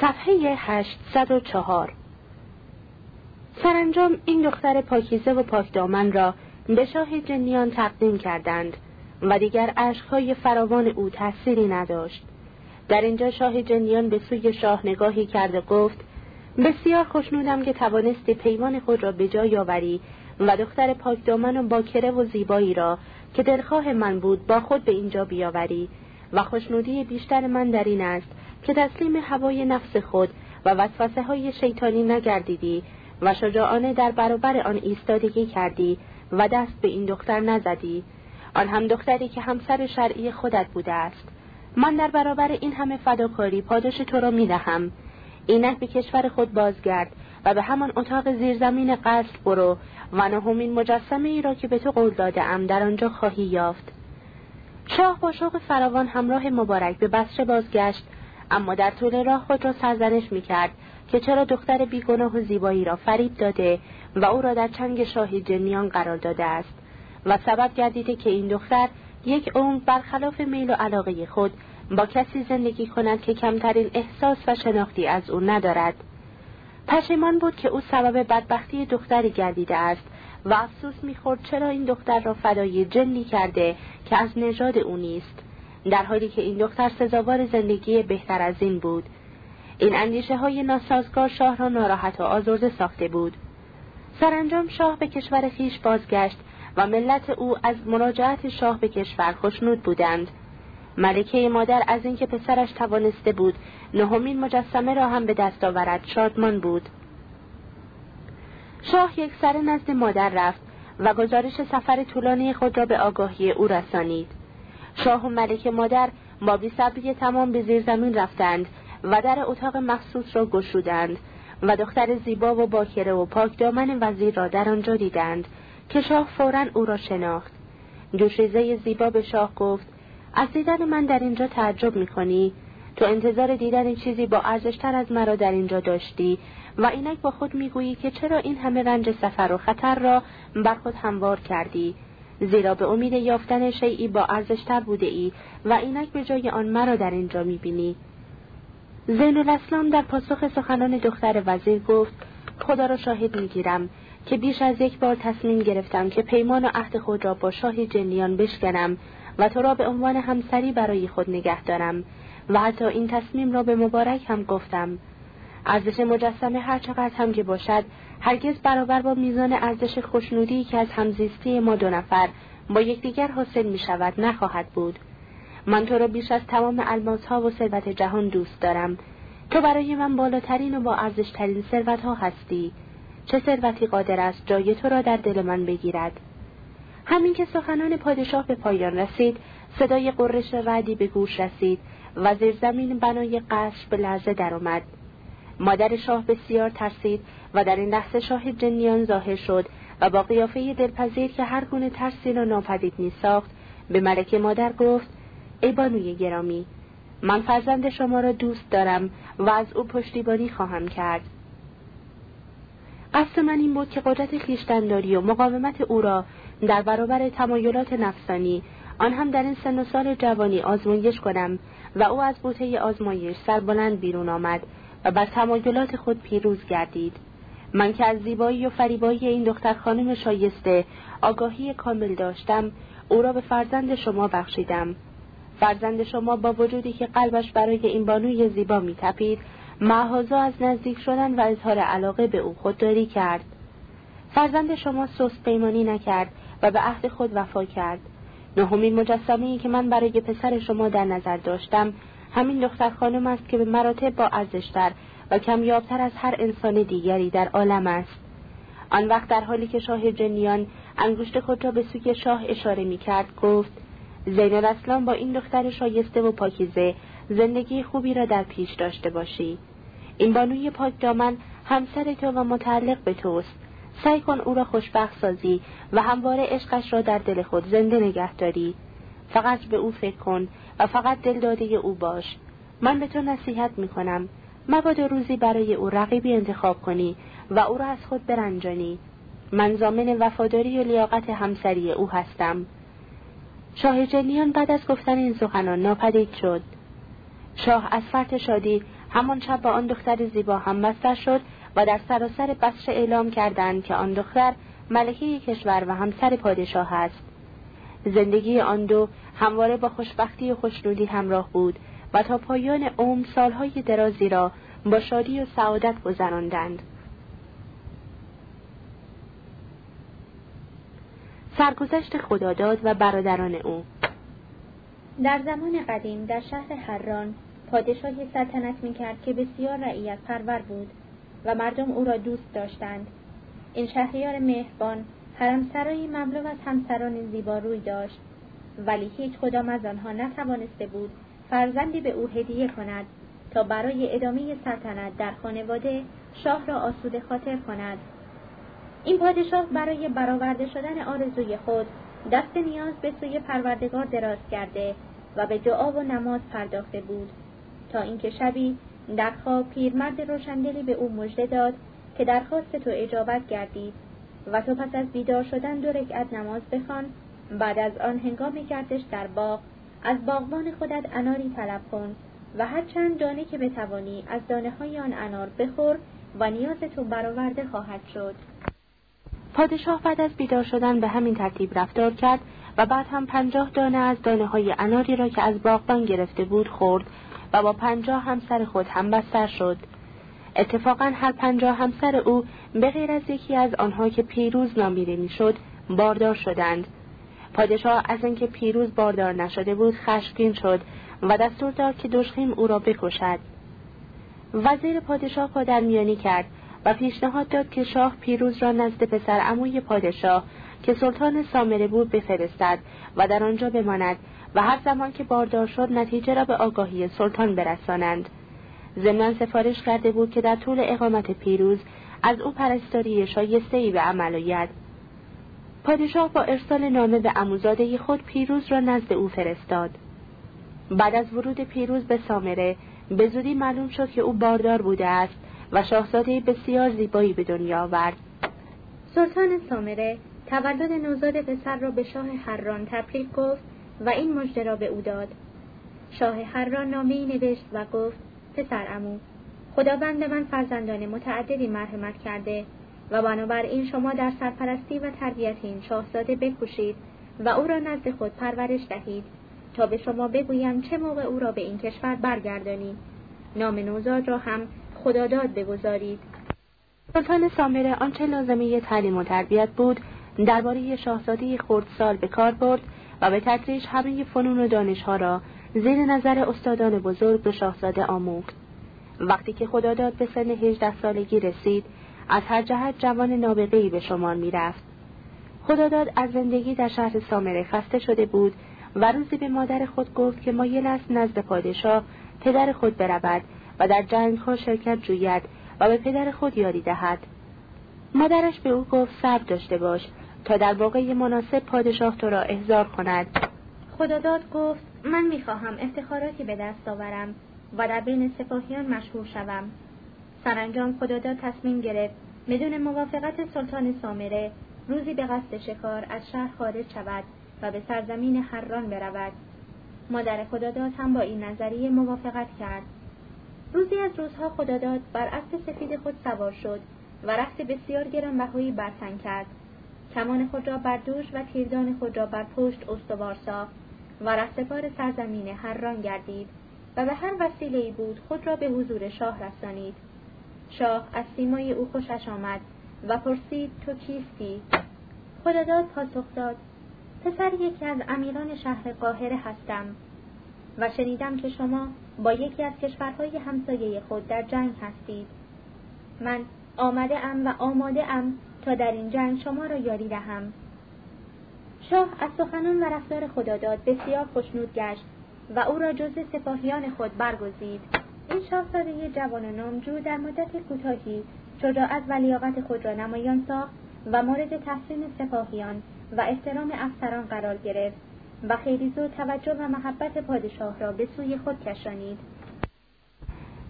صفحه 804 سرانجام این دختر پاکیزه و پاکدامن را به شاه جنیان تقدیم کردند و دیگر عشقهای فراوان او تأثیری نداشت. در اینجا شاه جنیان به سوی شاه نگاهی کرد و گفت بسیار خوشنودم که توانستی پیمان خود را به جای آوری و دختر پاکدامن و باکره و زیبایی را که دلخواه من بود با خود به اینجا بیاوری و خوشنودی بیشتر من در این است که تسلیم هوای نفس خود و وسوسه های شیطانی نگردیدی و شجاعانه در برابر آن ایستادگی کردی و دست به این دختر نزدی. آن هم دختری که همسر شرعی خودت بوده است. من در برابر این همه فداکاری پاداش تو را می‌دهم. اینک به کشور خود بازگرد و به همان اتاق زیرزمین قصر برو و نهمین مجسمه ای را که به تو قول داده ام در آنجا خواهی یافت. شاه با شوق فراوان همراه مبارک به بسره بازگشت اما در طول راه خود را سرزنش می‌کرد که چرا دختر بیگناه و زیبایی را فریب داده و او را در چنگ شاه جنیان قرار داده است. و سبب گردیده که این دختر یک عمر برخلاف میل و علاقه خود با کسی زندگی کند که کمترین احساس و شناختی از او ندارد. پشیمان بود که او سبب بدبختی دختری گردیده است و افسوس می‌خورد چرا این دختر را فدای جنی کرده که از نژاد او نیست. در حالی که این دختر سزاوار زندگی بهتر از این بود. این اندیشه های ناسازگار شاه را ناراحت و آزرده ساخته بود. سرانجام شاه به کشور خیش بازگشت و ملت او از مراجعت شاه به کشور خوشنود بودند. ملکه مادر از اینکه پسرش توانسته بود نهمین مجسمه را هم به دست آورد شادمان بود. شاه یک سر نزد مادر رفت و گزارش سفر طولانی خود را به آگاهی او رسانید. شاه و ملکه مادر با بیصبری تمام به زیر زمین رفتند و در اتاق مخصوص را گشودند و دختر زیبا و باکره و پاک دامن وزیر را در آنجا دیدند که شاه فورا او را شناخت. جوشیزه زیبا به شاه گفت از دیدن من در اینجا تعجب می‌کنی؟ تو انتظار دیدن چیزی با ارزشتر از مرا در اینجا داشتی و اینک با خود می‌گویی که چرا این همه رنج سفر و خطر را بر خود هموار کردی؟ زیرا به امید یافتن شیعی با ارزشتر بوده ای و اینک به جای آن مرا در اینجا می‌بینی. زین الاسلام در پاسخ سخنان دختر وزیر گفت خدا را شاهد می‌گیرم که بیش از یک بار تصمیم گرفتم که پیمان و عهد خود را با شاه جنیان بشکنم و تو را به عنوان همسری برای خود نگه دارم و حتی این تصمیم را به مبارک هم گفتم. ارزش مجسمه هر چقدر هم که باشد هرگز برابر با میزان ارزش خوشنودی که از همزیستی ما دو نفر با یکدیگر حاصل می شود نخواهد بود. من تو را بیش از تمام الماس ها و ثروت جهان دوست دارم. تو برای من بالاترین و با ارزشترین ثروت ها هستی. چه ثروتی قادر است جای تو را در دل من بگیرد؟ همین که سخنان پادشاه به پایان رسید صدای قررش رعدی به گوش رسید و زیر زمین بنای قصر به لرزه درآمد. مادر شاه بسیار ترسید و در این لحظه شاه جنیان ظاهر شد و با قیافه دلپذیر که هر گونه ترسی را ناپدید می ساخت به ملکه مادر گفت ای بانوی گرامی من فرزند شما را دوست دارم و از او پشتیبانی خواهم کرد. قصد من این بود که قدرت خیشتنداری و مقاومت او را در برابر تمایلات نفسانی آن هم در این سن و سال جوانی آزمایش کنم و او از بوته آزمایش سربلند بیرون آمد و بر تمایلات خود پیروز گردید. من که از زیبایی و فریبایی این دختر خانم شایسته آگاهی کامل داشتم او را به فرزند شما بخشیدم. فرزند شما با وجودی که قلبش برای این بانوی زیبا میتپید معهازا از نزدیک شدن و اظهار علاقه به او خودداری کرد. فرزند شما سست پیمانی نکرد و به عهد خود وفا کرد. نهمین مجسمه که من برای پسر شما در نظر داشتم همین دختر خانم است که به مراتب با ارزشتر و کمیابتر از هر انسان دیگری در عالم است. آن وقت در حالی که شاه جنیان انگشت خود را به سوی شاه اشاره می کرد گفت زین الاسلام با این دختر شایسته و پاکیزه زندگی خوبی را در پیش داشته باشی. این بانوی پاک دامن همسر تو و متعلق به توست. سعی کن او را خوشبخت سازی و همواره عشقش را در دل خود زنده نگه داری. فقط به او فکر کن و فقط دل داده او باش. من به تو نصیحت می کنم مبادا روزی برای او رقیبی انتخاب کنی و او را از خود برنجانی. من زامن وفاداری و لیاقت همسری او هستم. شاه جنیان بعد از گفتن این سخنان ناپدید شد. شاه از فرط شادی همان شب با آن دختر زیبا هم بستر شد و در سراسر بسر اعلام کردند که آن دختر ملکه کشور و همسر پادشاه است. زندگی آن دو همواره با خوشبختی و خوشنودی همراه بود و تا پایان عمر سالهای درازی را با شادی و سعادت گذراندند. سرگذشت خداداد و برادران او. در زمان قدیم در شهر حران پادشاهی سلطنت می‌کرد که بسیار رعیت پرور بود و مردم او را دوست داشتند. این شهریار مهربان حرمسرایی مملو از همسران زیبا روی داشت. ولی هیچ کدام از آنها نتوانسته بود فرزندی به او هدیه کند تا برای ادامه سلطنت در خانواده شاه را آسوده خاطر کند. این پادشاه برای برآورده شدن آرزوی خود دست نیاز به سوی پروردگار دراز کرده و به دعا و نماز پرداخته بود. تا اینکه شبی در خواب پیرمرد روشندلی به او مژده داد که درخواست تو اجابت گردید. و تو پس از بیدار شدن دو رکعت نماز بخوان. بعد از آن هنگام گردش در باغ از باغبان خودت اناری طلب کن و هر چند دانه که بتوانی از دانه های آن انار بخور و نیاز تو برآورده خواهد شد. پادشاه بعد از بیدار شدن به همین ترتیب رفتار کرد و بعد هم پنجاه دانه از دانه های اناری را که از باغبان گرفته بود خورد و با پنجاه همسر خود هم بستر شد. اتفاقا هر پنجاه همسر او به غیر از یکی از آنها که پیروز نامیده می‌شد باردار شدند. پادشاه از اینکه پیروز باردار نشده بود خشمگین شد و دستور داد که دشخیم او را بکشد. وزیر پادشاه پادرمیانی کرد و پیشنهاد داد که شاه پیروز را نزد پسر عموی پادشاه که سلطان سامره بود بفرستد و در آنجا بماند و هر زمان که باردار شد نتیجه را به آگاهی سلطان برسانند. ضمنا سفارش کرده بود که در طول اقامت پیروز از او پرستاری شایسته ای به عمل آید. پادشاه با ارسال نامه به عموزاده خود پیروز را نزد او فرستاد. بعد از ورود پیروز به سامره به زودی معلوم شد که او باردار بوده است و شاهزاده بسیار زیبایی به دنیا آورد. سلطان سامره تولد نوزاد پسر را به شاه حران تبریک گفت و این مژده را به او داد. شاه حران نامهای نوشت و گفت پسر امو خداوند من فرزندان متعددی مرحمت کرده و بنابراین شما در سرپرستی و تربیت این شاهزاده بکوشید و او را نزد خود پرورش دهید تا به شما بگویم چه موقع او را به این کشور برگردانید نام نوزاد را هم خداداد بگذارید. سلطان سامره آنچه لازمه تعلیم و تربیت بود درباره شاهزاده خردسال به کار برد و به تدریج همه فنون و دانشها را زیر نظر استادان بزرگ به شاهزاده آموخت. وقتی که خداداد به سن هجده سالگی رسید از هر جهت جوان نابغهای به شمار می‌رفت. خداداد از زندگی در شهر سامره خسته شده بود و روزی به مادر خود گفت که مایل است نزد پادشاه پدر خود برود و در جنگها شرکت جوید و به پدر خود یاری دهد. مادرش به او گفت صبر داشته باش تا در واقع مناسب پادشاه تو را احضار کند. خداداد گفت من می‌خواهم افتخاراتی به دست آورم و در بین سپاهیان مشهور شوم. سرانجام خداداد تصمیم گرفت بدون موافقت سلطان سامره روزی به قصد شکار از شهر خارج شود و به سرزمین حران برود. مادر خداداد هم با این نظریه موافقت کرد. روزی از روزها خداداد بر اسب سفید خود سوار شد و رخت بسیار گرانبهایی برتن کرد. کمان خود را بر دوش و تیردان خود را بر پشت استوار ساخت. و رهسپار سرزمین حران گردید و به هر وسیله بود خود را به حضور شاه رسانید. شاه از سیمای او خوشش آمد و پرسید تو کیستی؟ خداداد پاسخ داد پسر یکی از امیران شهر قاهره هستم و شنیدم که شما با یکی از کشورهای همسایه خود در جنگ هستید. من آمده ام و آماده ام تا در این جنگ شما را یاری دهم. شاه از سخنان و رفتار خداداد بسیار خوشنود گشت و او را جز سپاهیان خود برگزید. این شاهزاده جوان و نامجو در مدت کوتاهی شجاعت و لیاقت خود را نمایان ساخت و مورد تحسین سپاهیان و احترام افسران قرار گرفت و خیلی زود توجه و محبت پادشاه را به سوی خود کشانید.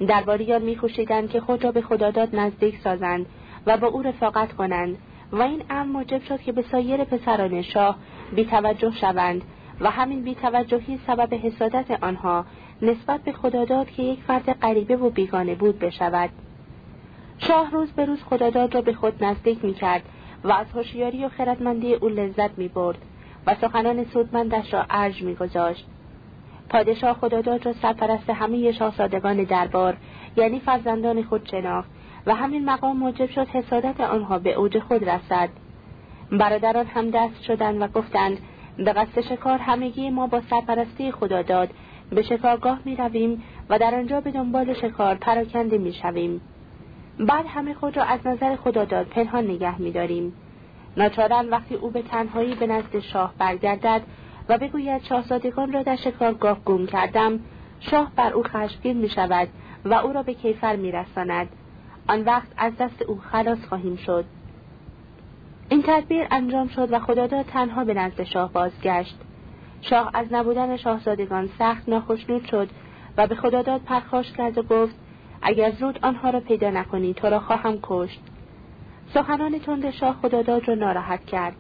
درباریان میخوشیدند که خود را به خداداد نزدیک سازند و با او رفاقت کنند. و این امر موجب شد که به سایر پسران شاه بیتوجه شوند و همین بیتوجهی سبب حسادت آنها نسبت به خداداد که یک فرد غریبه و بیگانه بود بشود شاه روز به روز خداداد را به خود نزدیک می کرد و از هوشیاری و خردمندی او لذت می برد و سخنان سودمندش را ارج می گذاشت. پادشاه خداداد را سرپرست همه شاهزادگان دربار یعنی فرزندان خود شناخت و همین مقام موجب شد حسادت آنها به اوج خود رسد برادران هم دست شدند و گفتند به قصد شکار همگی ما با سرپرستی خداداد به شکارگاه می رویم و در آنجا به دنبال شکار پراکنده می شویم. بعد همه خود را از نظر خداداد پنهان نگه می داریم. ناچارن وقتی او به تنهایی به نزد شاه برگردد و بگوید شاهزادگان را در شکارگاه گم کردم شاه بر او خشمگین می شود و او را به کیفر می رساند. آن وقت از دست او خلاص خواهیم شد. این تدبیر انجام شد و خداداد تنها به نزد شاه بازگشت. شاه از نبودن شاهزادگان سخت ناخشنود شد و به خداداد پرخاش کرد و گفت اگر زود آنها را پیدا نکنی تو را خواهم کشت. سخنان تند شاه خداداد را ناراحت کرد.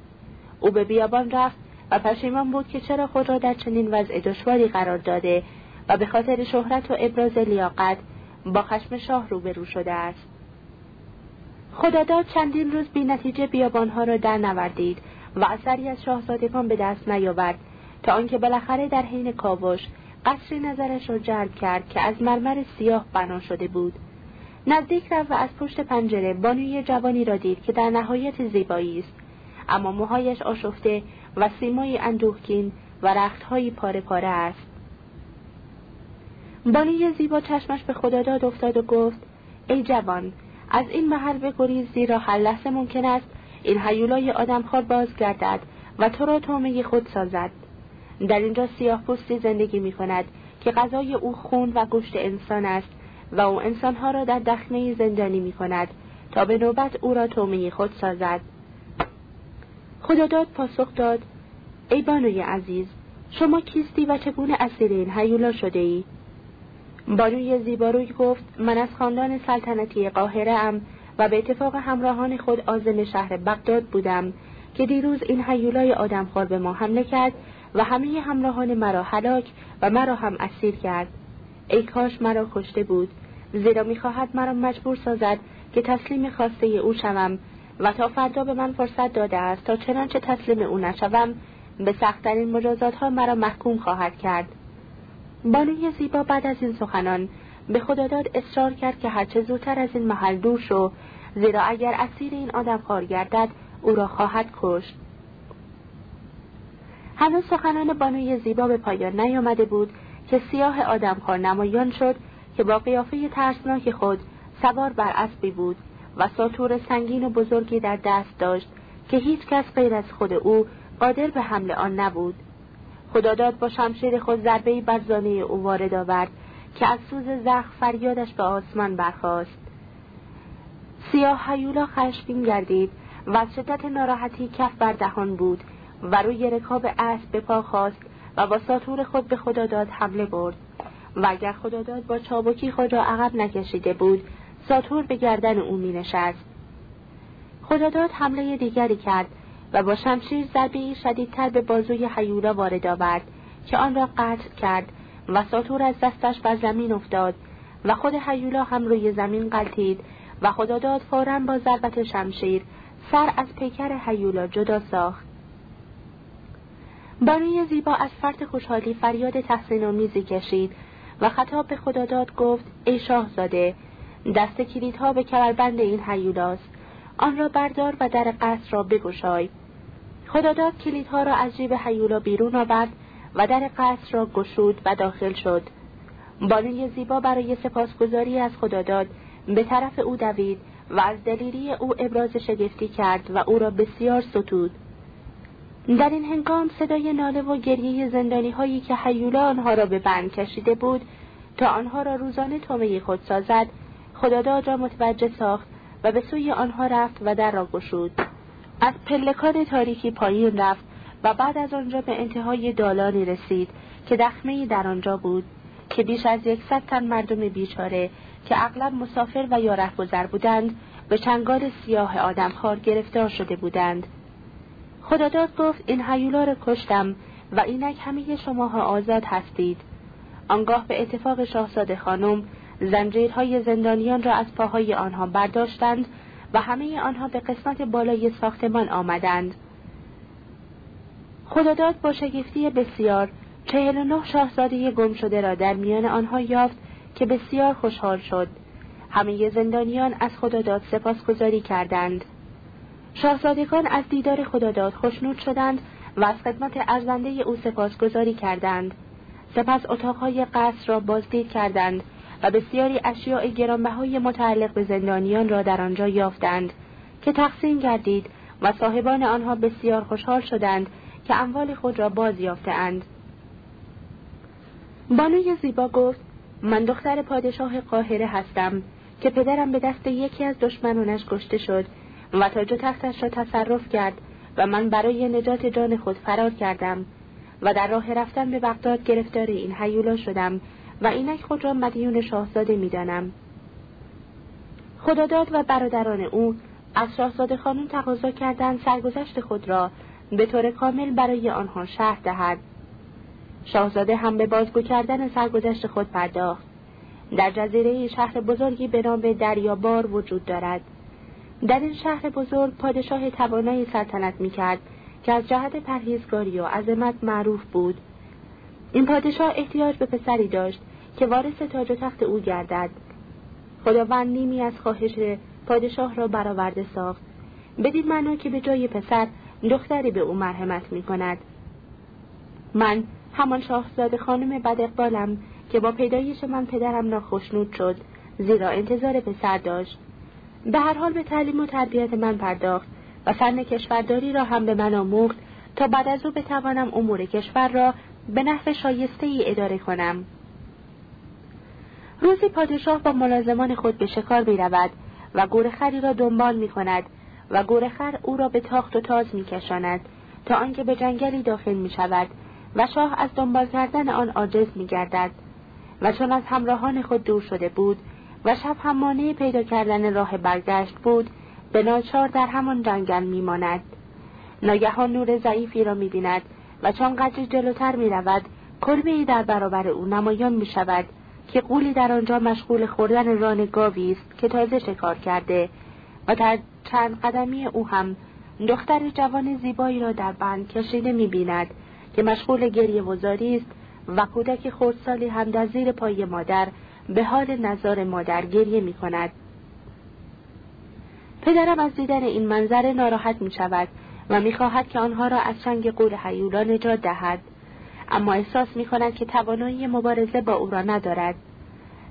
او به بیابان رفت و پشیمان بود که چرا خود را در چنین وضع دشواری قرار داده و به خاطر شهرت و ابراز لیاقت با خشم شاه روبرو شده است. خداداد چندین روز بی نتیجه بیابانها را در نوردید و اثری از شاهزادگان به دست نیاورد تا آنکه بالاخره در حین کاوش قصری نظرش را جلب کرد که از مرمر سیاه بنا شده بود. نزدیک رفت و از پشت پنجره بانوی جوانی را دید که در نهایت زیبایی است. اما موهایش آشفته و سیمای اندوهگین و رختهایی پاره پاره است. بانوی زیبا چشمش به خداداد افتاد و گفت ای جوان از این محل بگریز زیرا هر لحظه ممکن است این حیولای آدمخوار بازگردد و تو را تومه خود سازد. در اینجا سیاه پوستی زندگی می کند که غذای او خون و گوشت انسان است و او انسانها را در دخمه زندانی می کند تا به نوبت او را تومه خود سازد. خداداد پاسخ داد. ای بانوی عزیز شما کیستی و چگونه اسیر این حیولا شده ای؟ بانوی زیباروی گفت من از خاندان سلطنتی قاهره ام و به اتفاق همراهان خود آزم شهر بغداد بودم که دیروز این حیولای آدمخوار به ما حمله کرد و همه همراهان مرا هلاک و مرا هم اسیر کرد. ای کاش مرا کشته بود زیرا می‌خواهد مرا مجبور سازد که تسلیم خواسته او شوم و تا فردا به من فرصت داده است تا چنانچه تسلیم او نشوم به سختترین مجازات ها مرا محکوم خواهد کرد. بانوی زیبا بعد از این سخنان به خداداد اصرار کرد که هرچه زودتر از این محل دور شو زیرا اگر اسیر این آدم خار گردد او را خواهد کشت. هنوز سخنان بانوی زیبا به پایان نیامده بود که سیاه آدمخوار نمایان شد که با قیافه ترسناک خود سوار بر اسبی بود و ساتور سنگین و بزرگی در دست داشت که هیچ کس غیر از خود او قادر به حمل آن نبود. خداداد با شمشیر خود ضربه بر زانه او وارد آورد که از سوز زخم فریادش به آسمان برخاست. سیاه هیولا خشمگین گردید و از شدت ناراحتی کف بر دهان بود و روی رکاب اسب به پا خواست و با ساتور خود به خداداد حمله برد. و اگر خداداد با چابکی خود را عقب نکشیده بود ساتور به گردن او می نشست خداداد حمله دیگری کرد و با شمشیر ضربه شدیدتر به بازوی حیولا وارد آورد که آن را قطع کرد و ساتور از دستش بر زمین افتاد و خود حیولا هم روی زمین قلتید و خداداد فورا با ضربت شمشیر سر از پیکر حیولا جدا ساخت. بانوی زیبا از فرط خوشحالی فریاد تحسین و میزی کشید و خطاب به خداداد گفت ای شاهزاده دست کلیدها به کمربند این حیولاست آن را بردار و در قصر را بگشای. خداداد کلیدها را از جیب حیولا بیرون آورد و در قصر را گشود و داخل شد. بانوی زیبا برای سپاسگزاری از خداداد به طرف او دوید و از دلیری او ابراز شگفتی کرد و او را بسیار ستود. در این هنگام صدای ناله و گریه زندانی هایی که حیولا آنها را به بند کشیده بود تا آنها را روزانه تومه خود سازد خداداد را متوجه ساخت و به سوی آنها رفت و در را گشود. از پلکان تاریکی پایین رفت و بعد از آنجا به انتهای دالانی رسید که دخمه در آنجا بود که بیش از یکصد تن مردم بیچاره که اغلب مسافر و یا رهگذر بودند به چنگال سیاه آدمخوار گرفتار شده بودند. خداداد گفت این حیولا را کشتم و اینک همه شماها آزاد هستید. آنگاه به اتفاق شاهزاده خانم زنجیرهای زندانیان را از پاهای آنها برداشتند و همه آنها به قسمت بالای ساختمان آمدند. خداداد با شگفتی بسیار چهل و نه شاهزاده گم شده را در میان آنها یافت که بسیار خوشحال شد. همه زندانیان از خداداد سپاسگزاری کردند. شاهزادگان از دیدار خداداد خوشنود شدند و از خدمت ارزنده او سپاسگزاری کردند. سپس اتاقهای قصر را بازدید کردند و بسیاری اشیاء گرانبهای متعلق به زندانیان را در آنجا یافتند که تقسیم گردید و صاحبان آنها بسیار خوشحال شدند که اموال خود را باز یافتهاند. بانوی زیبا گفت من دختر پادشاه قاهره هستم که پدرم به دست یکی از دشمنانش کشته شد و تاج و تختش را تصرف کرد و من برای نجات جان خود فرار کردم و در راه رفتن به بغداد گرفتار این حیولا شدم و اینک خود را مدیون شاهزاده می‌دانم. خداداد و برادران او از شاهزاده خانم تقاضا کردند سرگذشت خود را به طور کامل برای آنها شهر دهد. شاهزاده هم به بازگو کردن سرگذشت خود پرداخت. در جزیره شهر بزرگی به نام دریابار وجود دارد. در این شهر بزرگ پادشاه توانایی سلطنت می‌کرد که از جهت پرهیزگاری و عظمت معروف بود. این پادشاه احتیاج به پسری داشت که وارث تاج و تخت او گردد. خداوند نیمی از خواهش پادشاه را برآورده ساخت. بدین معنا که به جای پسر دختری به او مرحمت می کند من همان شاهزاده خانم بد اقبالم که با پیدایش من پدرم ناخشنود شد زیرا انتظار پسر داشت. به هر حال به تعلیم و تربیت من پرداخت و فن کشورداری را هم به من آموخت تا بعد از او بتوانم امور کشور را به نحو شایسته ای اداره کنم. روزی پادشاه با ملازمان خود به شکار می رود و گورخری را دنبال می کند و گورخر او را به تاخت و تاز می کشاند تا آنکه به جنگلی داخل می شود و شاه از دنبال کردن آن عاجز می گردد و چون از همراهان خود دور شده بود و شب هم پیدا کردن راه برگشت بود به ناچار در همان جنگل میماند. ناگهان نور ضعیفی را می‌بیند و چون قدری جلوتر می‌رود کلبه ای در برابر او نمایان می شود که قولی در آنجا مشغول خوردن ران گاوی است که تازه شکار کرده و در چند قدمی او هم دختر جوان زیبایی را در بند کشیده می بیند که مشغول گریه وزاری است و کودک خردسالی هم در زیر پای مادر به حال نظار مادر گریه می کند. پدرم از دیدن این منظره ناراحت می شود و می خواهد که آنها را از چنگ قول حیولا نجات دهد. اما احساس می کند که توانایی مبارزه با او را ندارد.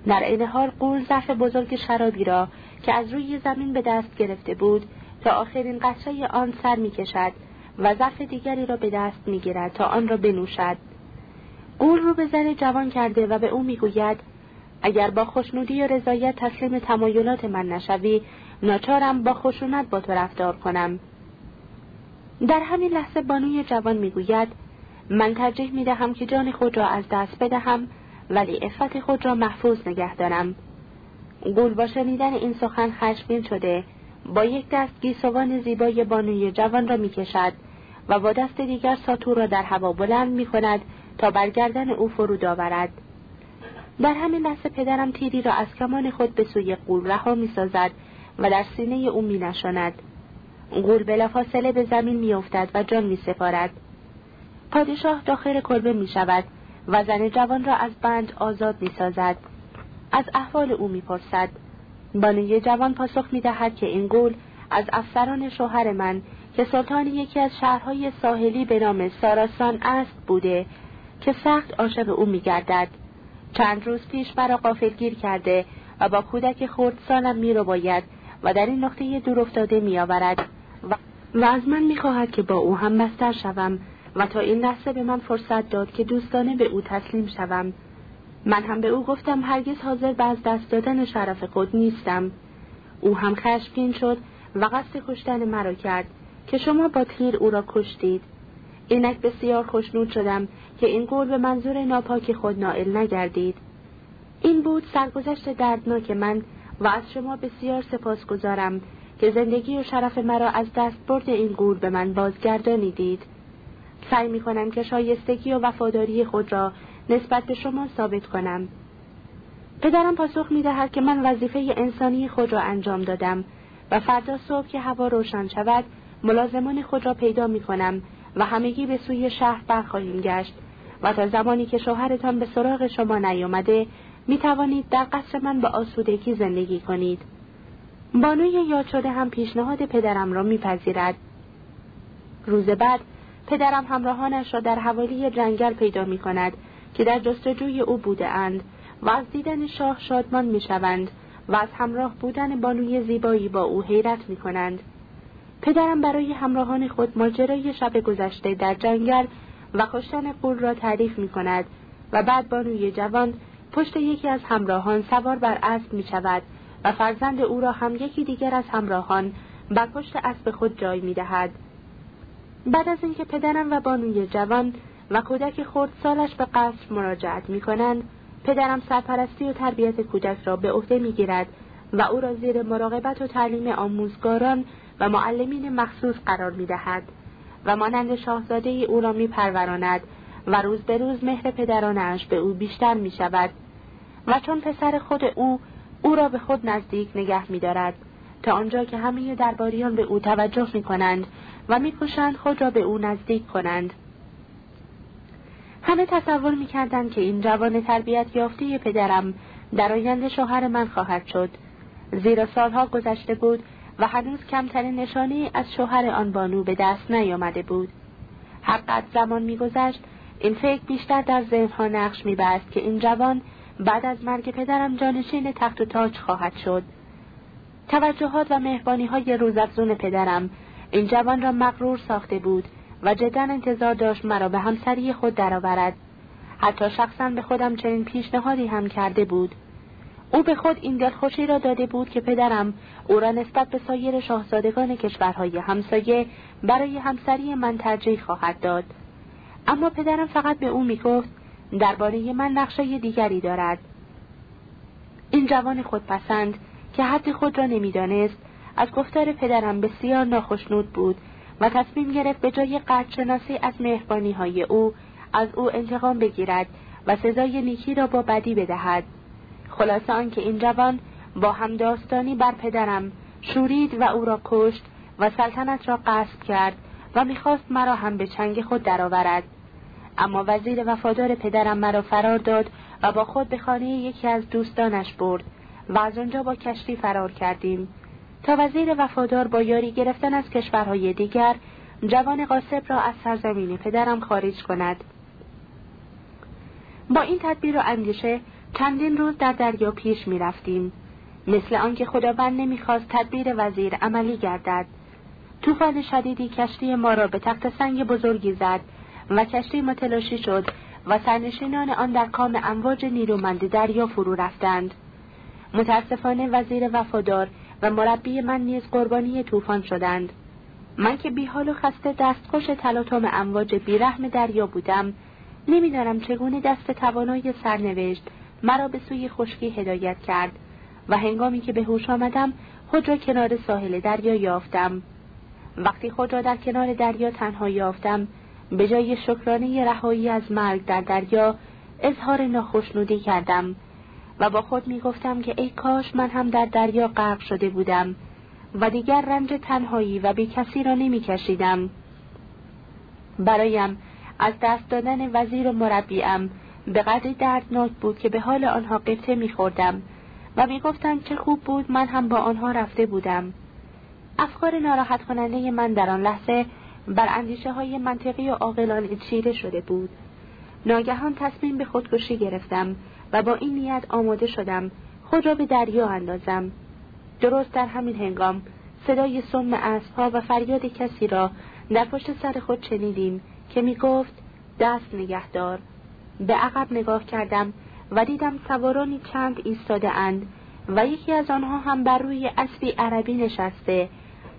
در این حال قول ظرف بزرگ شرابی را که از روی زمین به دست گرفته بود تا آخرین قطره آن سر می کشد و ظرف دیگری را به دست می گیرد تا آن را بنوشد. قول رو به زن جوان کرده و به او می‌گوید اگر با خوشنودی و رضایت تسلیم تمایلات من نشوی ناچارم با خشونت با تو رفتار کنم. در همین لحظه بانوی جوان می‌گوید من ترجیح می‌دهم که جان خود را از دست بدهم ولی افت خود را محفوظ نگه دارم گول با شنیدن این سخن خشمگین شده با یک دست گیسوان زیبای بانوی جوان را می‌کشد و با دست دیگر ساتور را در هوا بلند می‌کند تا برگردن او فرود آورد در همین لحظه پدرم تیری را از کمان خود به سوی قول رها می‌سازد و در سینه او می نشاند. قول بلافاصله به زمین میافتد و جان می سپارد. پادشاه داخل کلبه می شود و زن جوان را از بند آزاد می سازد. از احوال او می پرسد. بانوی جوان پاسخ می دهد که این گول از افسران شوهر من که سلطان یکی از شهرهای ساحلی به نام ساراسان است بوده که سخت عاشق او می گردد. چند روز پیش مرا قافلگیر کرده و با کودک خورد سالم می رو باید و در این نقطه دور افتاده می آورد و, و از من می خواهد که با او هم بستر شوم و تا این لحظه به من فرصت داد که دوستانه به او تسلیم شوم. من هم به او گفتم هرگز حاضر به از دست دادن شرف خود نیستم. او هم خشمگین شد و قصد کشتن مرا کرد که شما با تیر او را کشتید. اینک بسیار خوشنود شدم که این قول به منظور ناپاک خود نائل نگردید. این بود سرگذشت دردناک من و از شما بسیار سپاس گذارم که زندگی و شرف مرا از دست برد این گور به من بازگردانیدید. سعی می کنم که شایستگی و وفاداری خود را نسبت به شما ثابت کنم. پدرم پاسخ می دهد که من وظیفه انسانی خود را انجام دادم و فردا صبح که هوا روشن شود ملازمان خود را پیدا می کنم و همگی به سوی شهر برخواهیم گشت و تا زمانی که شوهرتان به سراغ شما نیامده می توانید در قصر من با آسودگی زندگی کنید. بانوی یاد شده هم پیشنهاد پدرم را میپذیرد روز بعد پدرم همراهانش را در حوالی جنگل پیدا می کند که در جستجوی او بوده اند و از دیدن شاه شادمان می شوند و از همراه بودن بانوی زیبایی با او حیرت می کنند. پدرم برای همراهان خود ماجرای شب گذشته در جنگل و کشتن قول را تعریف می کند و بعد بانوی جوان پشت یکی از همراهان سوار بر اسب می شود و فرزند او را هم یکی دیگر از همراهان بر پشت اسب خود جای می دهد. بعد از اینکه پدرم و بانوی جوان و کودک خرد سالش به قصر مراجعت می کنند پدرم سرپرستی و تربیت کودک را به عهده می‌گیرد و او را زیر مراقبت و تعلیم آموزگاران و معلمین مخصوص قرار می دهد و مانند شاهزاده او را می پروراند و روز به روز مهر پدرانش به او بیشتر می شود و چون پسر خود او او را به خود نزدیک نگه می دارد تا آنجا که همه درباریان به او توجه می کنند و می خود را به او نزدیک کنند. همه تصور می‌کردند که این جوان تربیت یافته پدرم در آینده شوهر من خواهد شد. زیرا سالها گذشته بود و هنوز کمترین نشانی از شوهر آن بانو به دست نیامده بود. حقت زمان میگذشت این فکر بیشتر در ذهنها نقش میبست که این جوان بعد از مرگ پدرم جانشین تخت و تاج خواهد شد. توجهات و مهربانی های روزافزون پدرم این جوان را مغرور ساخته بود و جدا انتظار داشت مرا به همسری خود درآورد. حتی شخصا به خودم چنین پیشنهادی هم کرده بود. او به خود این دلخوشی را داده بود که پدرم او را نسبت به سایر شاهزادگان کشورهای همسایه برای همسری من ترجیح خواهد داد. اما پدرم فقط به او می‌گفت درباره من نقشه دیگری دارد. این جوان خودپسند که حد خود را نمی‌دانست از گفتار پدرم بسیار ناخشنود بود و تصمیم گرفت به جای قدرشناسی از مهربانی های او از او انتقام بگیرد و سزای نیکی را با بدی بدهد. خلاصه آنکه این جوان با همداستانی بر پدرم شورید و او را کشت و سلطنت را قصب کرد و می‌خواست مرا هم به چنگ خود درآورد. اما وزیر وفادار پدرم مرا فرار داد و با خود به خانه یکی از دوستانش برد و از آنجا با کشتی فرار کردیم. تا وزیر وفادار با یاری گرفتن از کشورهای دیگر جوان قاسب را از سرزمین پدرم خارج کند. با این تدبیر و اندیشه چندین روز در دریا پیش می رفتیم. مثل آنکه خداوند نمی‌خواست تدبیر وزیر عملی گردد. طوفان شدیدی کشتی ما را به تخت سنگ بزرگی زد و کشتی متلاشی شد و سرنشینان آن در کام امواج نیرومند دریا فرو رفتند. متاسفانه وزیر وفادار و مربی من نیز قربانی طوفان شدند. من که بیحال و خسته دستخوش تلاطم امواج بیرحم دریا بودم نمی‌دانم چگونه دست توانای سرنوشت مرا به سوی خشکی هدایت کرد و هنگامی که به هوش آمدم خود را کنار ساحل دریا یافتم. وقتی خود را در کنار دریا تنها یافتم به جای شکرانه رهایی از مرگ در دریا اظهار ناخشنودی کردم و با خود می گفتم که ای کاش من هم در دریا غرق شده بودم و دیگر رنج تنهایی و بی کسی را نمی کشیدم. برایم از دست دادن وزیر و مربیم به قدری دردناک بود که به حال آنها قفته می خوردم و می گفتم چه خوب بود من هم با آنها رفته بودم. افکار ناراحت کننده من در آن لحظه بر اندیشه های منطقی و عاقلانه چیره شده بود. ناگهان تصمیم به خودکشی گرفتم و با این نیت آماده شدم خود را به دریا اندازم درست در همین هنگام صدای سم اسبها و فریاد کسی را در پشت سر خود شنیدیم که می گفت دست نگهدار به عقب نگاه کردم و دیدم سوارانی چند ایستاده اند و یکی از آنها هم بر روی اسبی عربی نشسته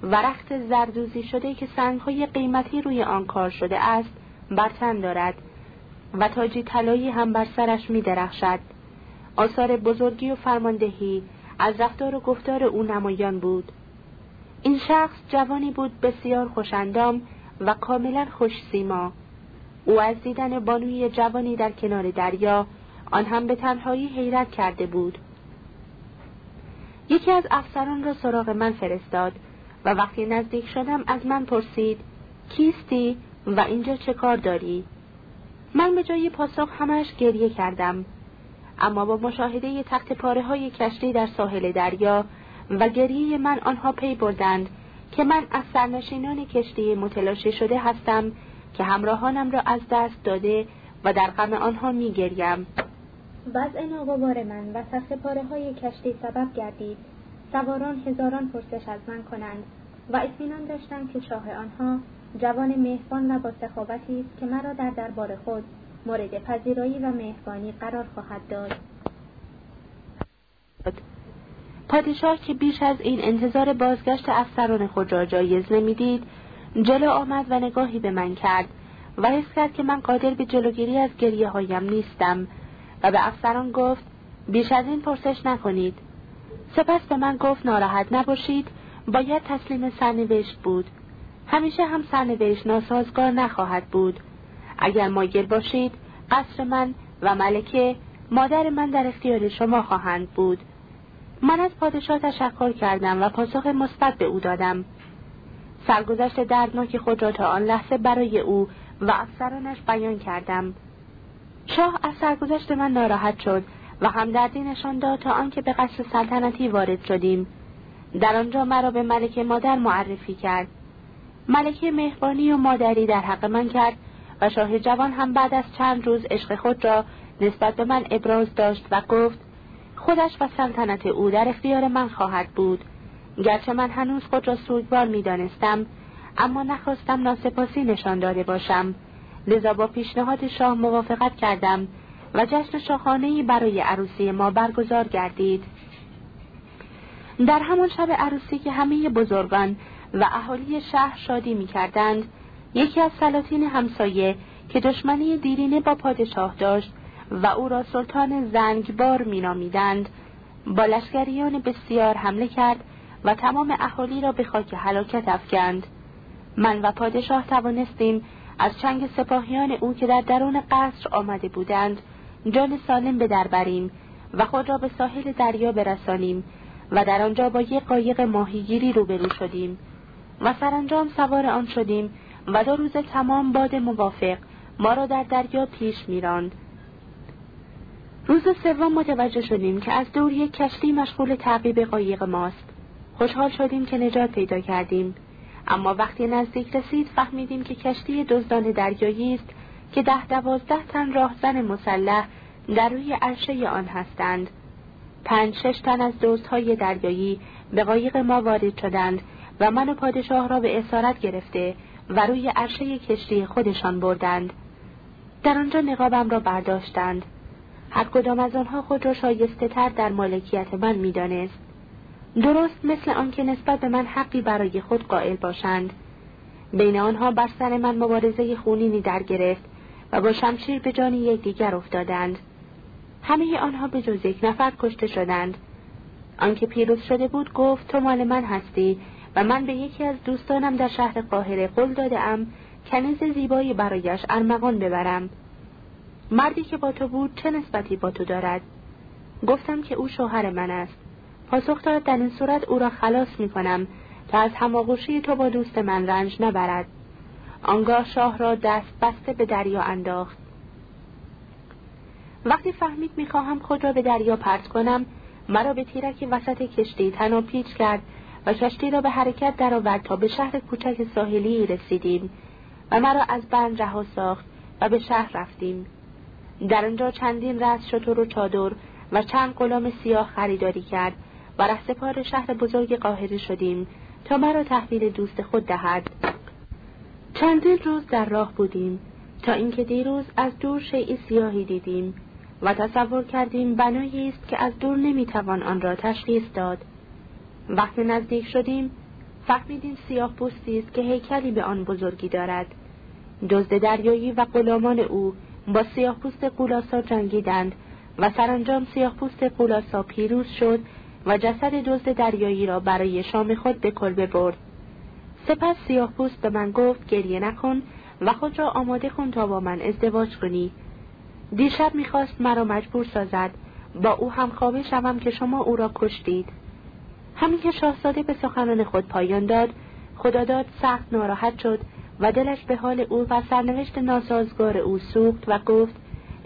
و رخت زردوزی شده که سنگهای قیمتی روی آن کار شده است برتن دارد و تاجی طلایی هم بر سرش می درخشد. آثار بزرگی و فرماندهی از رفتار و گفتار او نمایان بود. این شخص جوانی بود بسیار خوشندام و کاملا خوش سیما. او از دیدن بانوی جوانی در کنار دریا آن هم به تنهایی حیرت کرده بود یکی از افسران را سراغ من فرستاد و وقتی نزدیک شدم از من پرسید کیستی و اینجا چه کار داری؟ من به جای پاسخ همش گریه کردم اما با مشاهده تخت پاره های کشتی در ساحل دریا و گریه من آنها پی بردند که من از سرنشینان کشتی متلاشی شده هستم که همراهانم را از دست داده و در غم آنها می گریم. وضع ناگوار من و تخت پاره های کشتی سبب گردید سواران هزاران پرسش از من کنند و اطمینان داشتم که شاه آنها جوان مهربان و با سخاوتی است که مرا در دربار خود مورد پذیرایی و مهربانی قرار خواهد داد. پادشاه که بیش از این انتظار بازگشت افسران خود را جایز نمی‌دید جلو آمد و نگاهی به من کرد و حس کرد که من قادر به جلوگیری از گریه هایم نیستم و به افسران گفت بیش از این پرسش نکنید. سپس به من گفت ناراحت نباشید باید تسلیم سرنوشت بود. همیشه هم سرنوشت ناسازگار نخواهد بود. اگر مایل باشید قصر من و ملکه مادر من در اختیار شما خواهند بود. من از پادشاه تشکر کردم و پاسخ مثبت به او دادم. سرگذشت دردناک خود را تا آن لحظه برای او و افسرانش بیان کردم. شاه از سرگذشت من ناراحت شد و همدردی نشان داد تا آنکه به قصر سلطنتی وارد شدیم. در آنجا مرا به ملکه مادر معرفی کرد. ملکه مهربانی و مادری در حق من کرد و شاه جوان هم بعد از چند روز عشق خود را نسبت به من ابراز داشت و گفت خودش و سلطنت او در اختیار من خواهد بود. گرچه من هنوز خود را سوگوار می دانستم اما نخواستم ناسپاسی نشان داده باشم. لذا با پیشنهاد شاه موافقت کردم و جشن شاخانهای برای عروسی ما برگزار گردید. در همان شب عروسی که همه بزرگان و اهالی شهر شادی می کردند یکی از سلاطین همسایه که دشمنی دیرینه با پادشاه داشت و او را سلطان زنگبار مینامیدند با لشکریان بسیار حمله کرد و تمام اهالی را به خاک هلاکت افکند. من و پادشاه توانستیم از چنگ سپاهیان او که در درون قصر آمده بودند جان سالم به در بریم و خود را به ساحل دریا برسانیم و در آنجا با یک قایق ماهیگیری روبرو شدیم و سرانجام سوار آن شدیم و دو روز تمام باد موافق ما را در دریا پیش میراند. روز سوم متوجه شدیم که از دور یک کشتی مشغول تعقیب قایق ماست. خوشحال شدیم که نجات پیدا کردیم. اما وقتی نزدیک رسید فهمیدیم که کشتی دزدان دریایی است که ده دوازده تن راهزن مسلح در روی عرشه آن هستند. پنج شش تن از دزدهای دریایی به قایق ما وارد شدند و من و پادشاه را به اسارت گرفته و روی عرشه کشتی خودشان بردند. در آنجا نقابم را برداشتند. هر کدام از آنها خود را شایسته تر در مالکیت من می‌دانست. درست مثل آنکه نسبت به من حقی برای خود قائل باشند. بین آنها بر سر من مبارزه خونینی در گرفت و با شمشیر به جان یکدیگر افتادند. همه آنها به جز یک نفر کشته شدند. آنکه پیروز شده بود گفت تو مال من هستی و من به یکی از دوستانم در شهر قاهره قول داده کنیز زیبایی برایش ارمغان ببرم. مردی که با تو بود چه نسبتی با تو دارد؟ گفتم که او شوهر من است. پاسخ داد در این صورت او را خلاص می کنم تا از هماغوشی تو با دوست من رنج نبرد. آنگاه شاه را دست بسته به دریا انداخت. وقتی فهمید می‌خواهم خود را به دریا پرت کنم مرا به تیرکی وسط کشتی تنها پیچ کرد و کشتی را به حرکت درآورد تا به شهر کوچک ساحلی رسیدیم و مرا از بند رها ساخت و به شهر رفتیم. در آنجا چندین رس شطور و چادر و چند غلام سیاه خریداری کرد و رهسپار شهر بزرگ قاهره شدیم تا مرا تحویل دوست خود دهد. چندین روز در راه بودیم. تا اینکه دیروز از دور شیعی سیاهی دیدیم و تصور کردیم بنایی است که از دور نمی‌توان آن را تشخیص داد. وقتی نزدیک شدیم فهمیدیم سیاه پوستی است که هیکلی به آن بزرگی دارد. دزد دریایی و غلامان او با سیاه پوست قولاسا جنگیدند و سرانجام سیاه پوست قولاسا پیروز شد و جسد دزد دریایی را برای شام خود به کلبه برد سپس سیاه پوست به من گفت گریه نکن و خود را آماده کن تا با من ازدواج کنی. دیشب می‌خواست مرا مجبور سازد. با او هم خوابه شوم که شما او را کشتید. همین که شاهزاده به سخنان خود پایان داد خداداد سخت ناراحت شد و دلش به حال او و سرنوشت ناسازگار او سوخت و گفت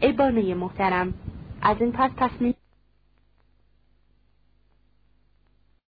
ای بانوی محترم از این پس تصمیم